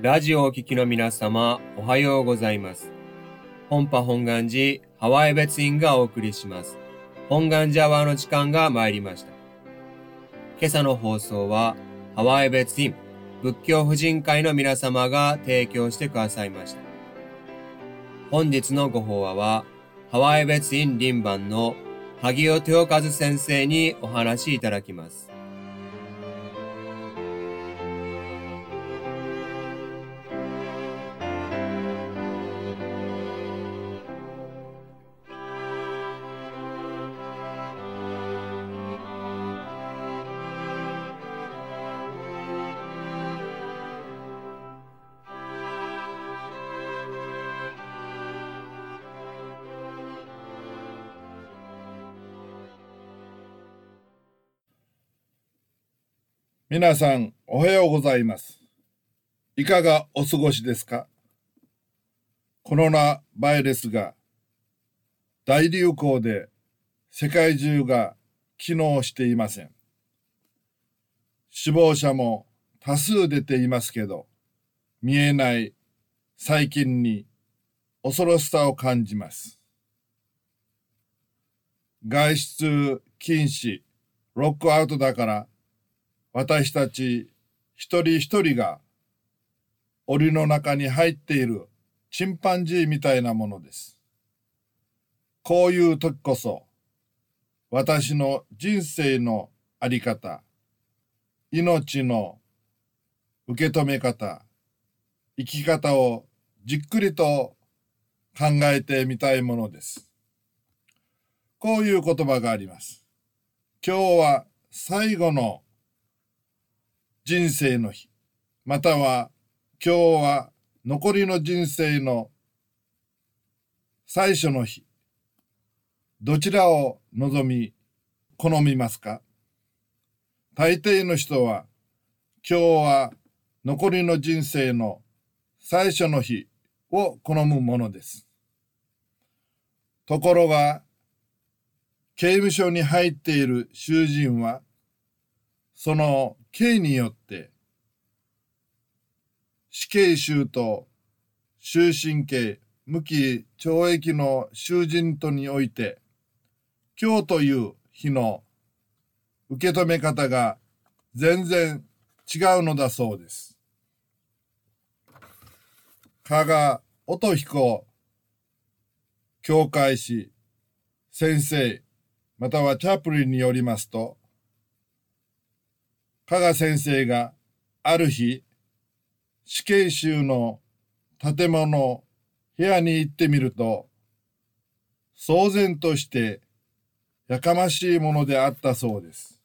ラジオをお聞きの皆様、おはようございます。本波本願寺ハワイ別院がお送りします。本願寺アワーの時間が参りました。今朝の放送は、ハワイ別院仏教婦人会の皆様が提供してくださいました。本日のご法話は、ハワイ別院林番の萩尾豊和先生にお話しいただきます。皆さん、おはようございます。いかがお過ごしですか？コロナバイルスが大流行で世界中が機能していません。死亡者も多数出ていますけど、見えない細菌に恐ろしさを感じます。外出禁止、ロックアウトだから、私たち一人一人が檻の中に入っているチンパンジーみたいなものです。こういう時こそ私の人生のあり方、命の受け止め方、生き方をじっくりと考えてみたいものです。こういう言葉があります。今日は最後の人生の日、または今日は残りの人生の最初の日、どちらを望み、好みますか？大抵の人は今日は残りの人生の最初の日を好むものです。ところが、刑務所に入っている囚人は、その刑によって、死刑囚と終身刑、無期懲役の囚人とにおいて、今日という日の受け止め方が全然違うのだそうです。加賀音彦教会士先生またはチャプリンによりますと、加賀先生がある日、死刑囚の建物、部屋に行ってみると、騒然としてやかましいものであったそうです。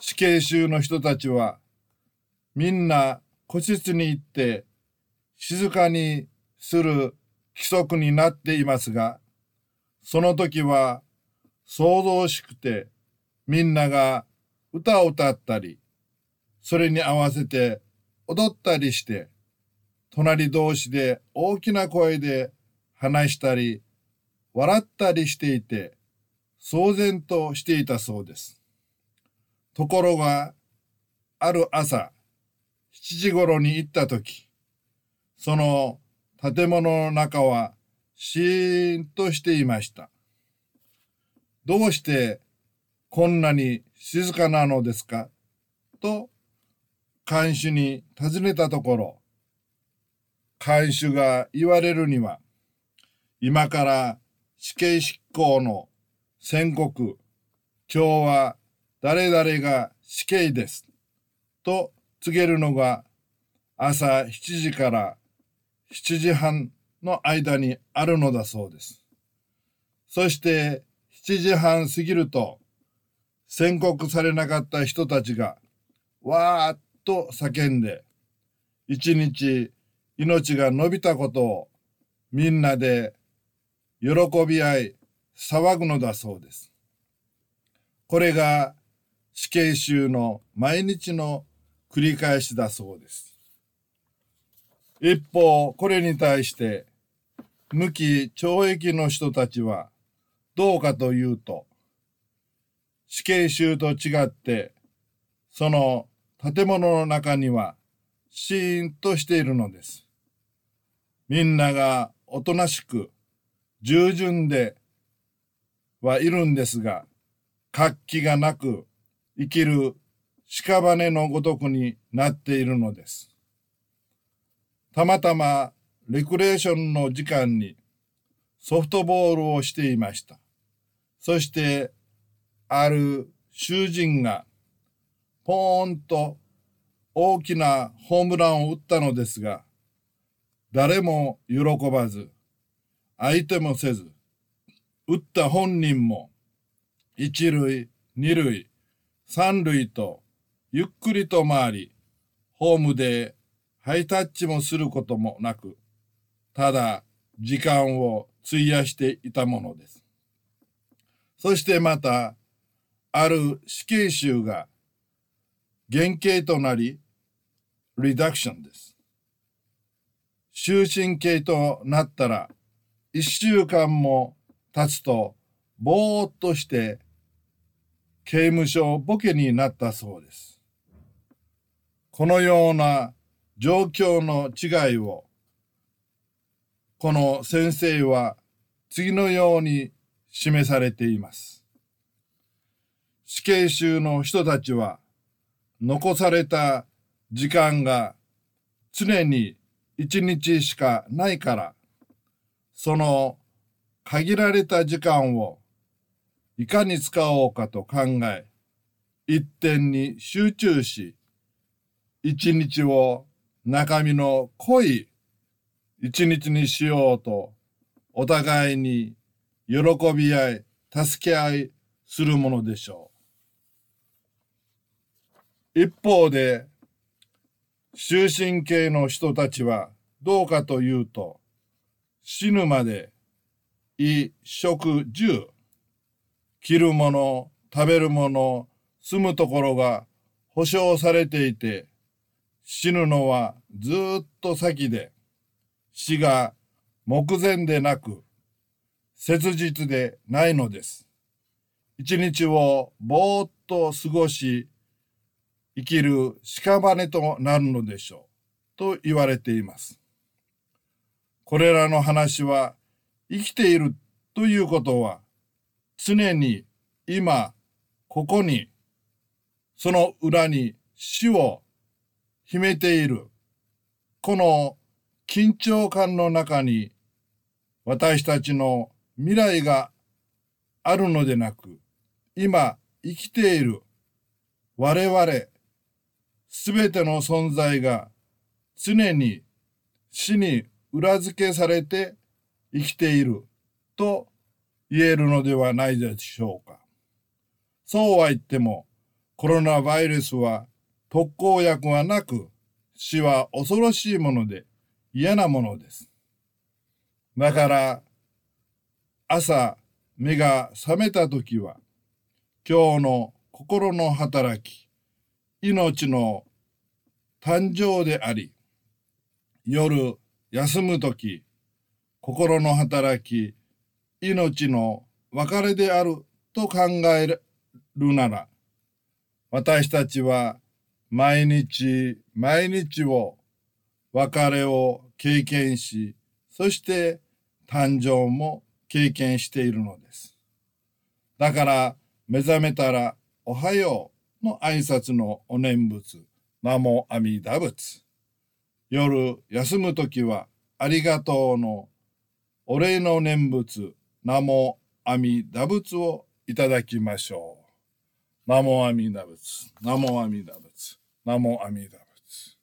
死刑囚の人たちは、みんな個室に行って静かにする規則になっていますが、その時は騒々しくてみんなが歌を歌ったり、それに合わせて踊ったりして、隣同士で大きな声で話したり、笑ったりしていて、騒然としていたそうです。ところが、ある朝、7時頃に行った時、その建物の中はシーンとしていました。どうしてこんなに静かなのですか？と、看守に尋ねたところ、看守が言われるには、今から死刑執行の宣告、今日は誰々が死刑です。と告げるのが朝7時から7時半の間にあるのだそうです。そして7時半過ぎると宣告されなかった人たちがわーっと叫んで一日命が伸びたことをみんなで喜び合い騒ぐのだそうです。これが死刑囚の毎日の繰り返しだそうです。一方、これに対して無期懲役の人たちはどうかというと、死刑囚と違って、その建物の中にはシーンとしているのです。みんながおとなしく従順ではいるんですが、活気がなく生きる屍のごとくになっているのです。たまたまレクレーションの時間にソフトボールをしていました。そして、ある囚人がポーンと大きなホームランを打ったのですが、誰も喜ばず、相手もせず、打った本人も一塁、二塁、三塁とゆっくりと回り、ホームでハイタッチもすることもなく、ただ時間を費やしていたものです。そしてまた、ある死刑囚が原型となり、リダクションです。終身刑となったら、一週間も経つと、ぼーっとして刑務所ボケになったそうです。このような状況の違いを、この先生は次のように示されています。死刑囚の人たちは、残された時間が常に一日しかないから、その限られた時間をいかに使おうかと考え、一点に集中し、一日を中身の濃い一日にしようと、お互いに喜び合い、助け合いするものでしょう。一方で、終身刑の人たちはどうかというと、死ぬまで衣食住、着るもの、食べるもの、住むところが保証されていて、死ぬのはずっと先で、死が目前でなく、切実でないのです。一日をぼーっと過ごし、生きる屍となるのでしょう。と言われています。これらの話は、生きているということは、常に今、ここに、その裏に死を秘めている。この緊張感の中に私たちの未来があるのでなく、今生きている我々すべての存在が常に死に裏付けされて生きていると言えるのではないでしょうか。そうは言ってもコロナウイルスは特効薬はなく、死は恐ろしいもので嫌なものです。だから、朝目が覚めた時は、今日の心の働き、命の誕生であり、夜休む時、心の働き、命の別れであると考えるなら、私たちは毎日毎日を別れを経験し、そして誕生も経験しているのです。だから目覚めたらおはようの挨拶のお念仏、ナモアミダ仏。夜休むときはありがとうのお礼の念仏、ナモアミダ仏をいただきましょう。ナモアミダ仏、ナモアミダ仏。ナモアミダ仏。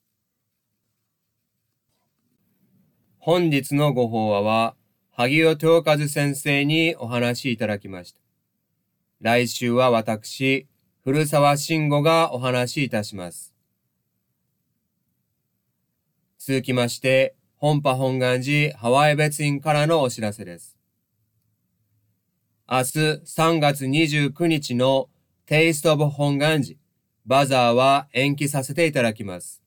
本日のご法話は、萩尾東和先生にお話しいただきました。来週は私、古沢慎吾がお話しいたします。続きまして、本波本願寺ハワイ別院からのお知らせです。明日3月29日のテイストオブ本願寺バザーは延期させていただきます。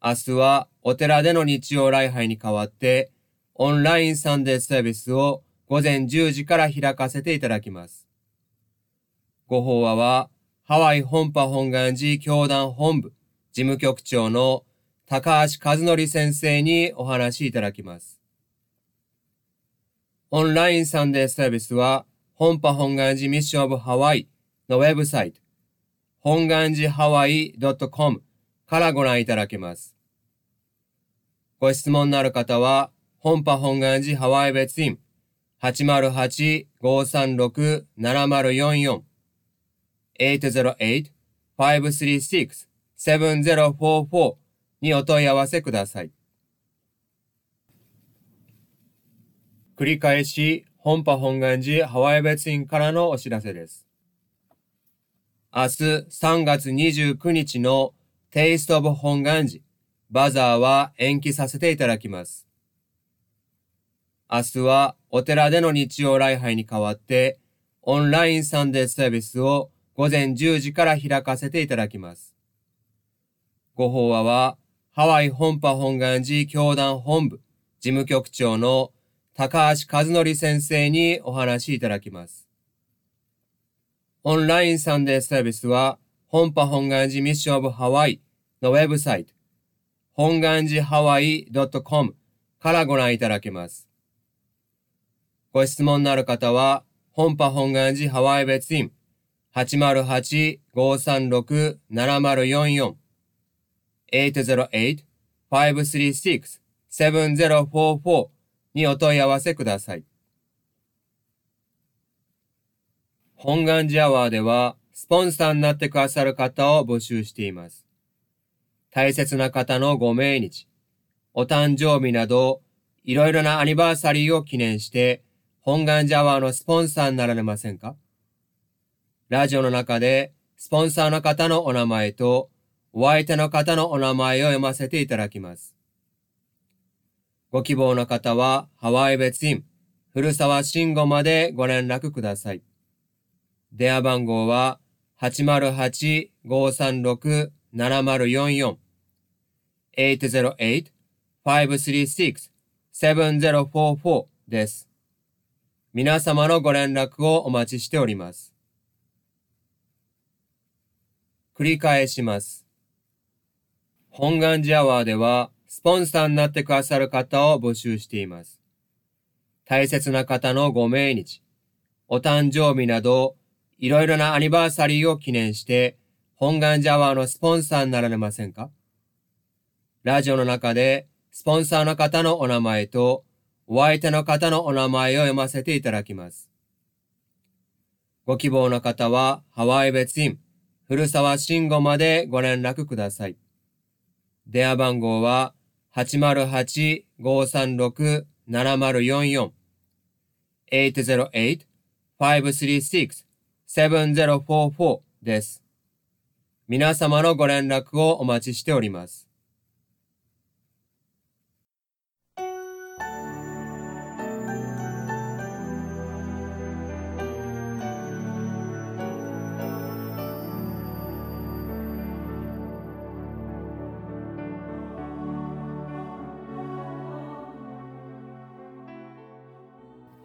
明日はお寺での日曜礼拝に代わって、オンラインサンデーサービスを午前10時から開かせていただきます。ご法話は、ハワイ本波本願寺教団本部事務局長の高橋和則先生にお話いただきます。オンラインサンデーサービスは、本波本願寺ミッションオブハワイのウェブサイト、本願寺ハワイ .com からご覧いただけます。ご質問のある方は、本波本願寺ハワイ別院808-536-7044 808-536-7044にお問い合わせください。繰り返し、本波本願寺ハワイ別院からのお知らせです。明日3月29日のテイストオブ本願寺バザーは延期させていただきます。明日はお寺での日曜礼拝に代わってオンラインサンデーサービスを午前10時から開かせていただきます。ご法話はハワイ本波本願寺教団本部事務局長の高橋和則先生にお話しいただきます。オンラインサンデーサービスは本波本願寺ミッションオブハワイのウェブサイト本願寺ハワイ .com からご覧いただけます。ご質問のある方は、本波本願寺ハワイ別院808-536-7044 808-536-7044にお問い合わせください。本願寺アワーでは、スポンサーになってくださる方を募集しています。大切な方のご命日、お誕生日など、いろいろなアニバーサリーを記念して、本願ジャワーのスポンサーになられませんか？ラジオの中で、スポンサーの方のお名前と、お相手の方のお名前を読ませていただきます。ご希望の方は、ハワイ別院、古沢慎吾までご連絡ください。電話番号は、808-536-7044 808-536-7044です。皆様のご連絡をお待ちしております。繰り返します。本願寺アワーでは、スポンサーになってくださる方を募集しています。大切な方のご命日、お誕生日など、いろいろなアニバーサリーを記念して、本願寺アワーのスポンサーになられませんか？ラジオの中で、スポンサーの方のお名前と、お相手の方のお名前を読ませていただきます。ご希望の方は、ハワイ別院、古沢慎吾までご連絡ください。電話番号は、808-536-7044 808-536-7044です。皆様のご連絡をお待ちしております。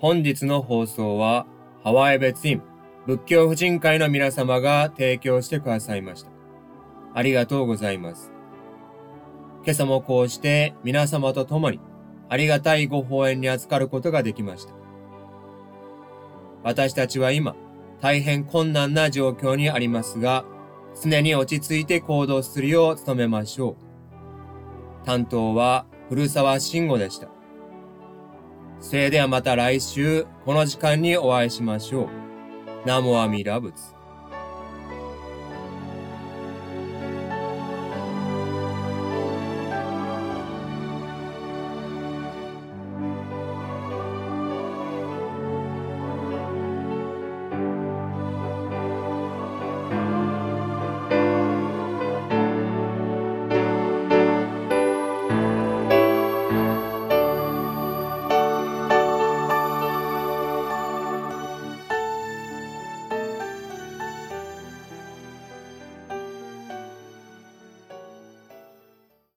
本日の放送は、ハワイ別院仏教婦人会の皆様が提供してくださいました。ありがとうございます。今朝もこうして皆様と共にありがたいご法縁に預かることができました。私たちは今、大変困難な状況にありますが、常に落ち着いて行動するよう努めましょう。担当は古沢慎吾でした。それではまた来週、この時間にお会いしましょう。ナモアミラブツ。